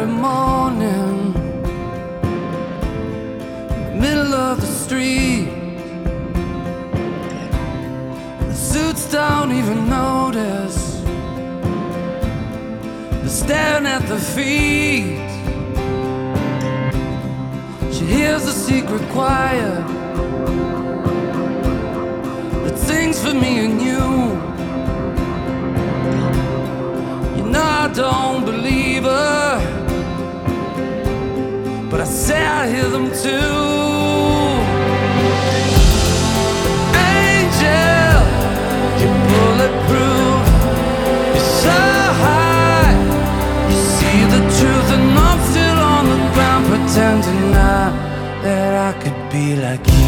every morning, middle of the street. The suits don't even notice. They're staring at the feet. She hears a secret choir that sings for me and you. I hear them too. Angel, you're bulletproof. You're so high. You see the truth, and I'm still on the ground, pretending now that I could be like you.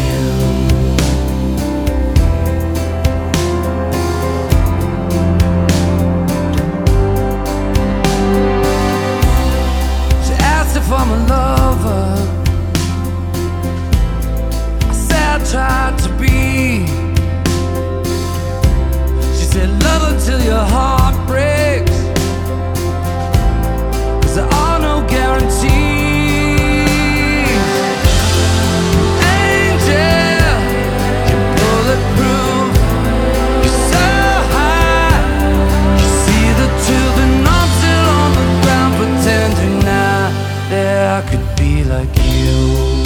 I could be like you.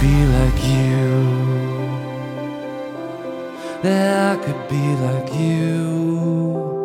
Be like you. That I could be like you.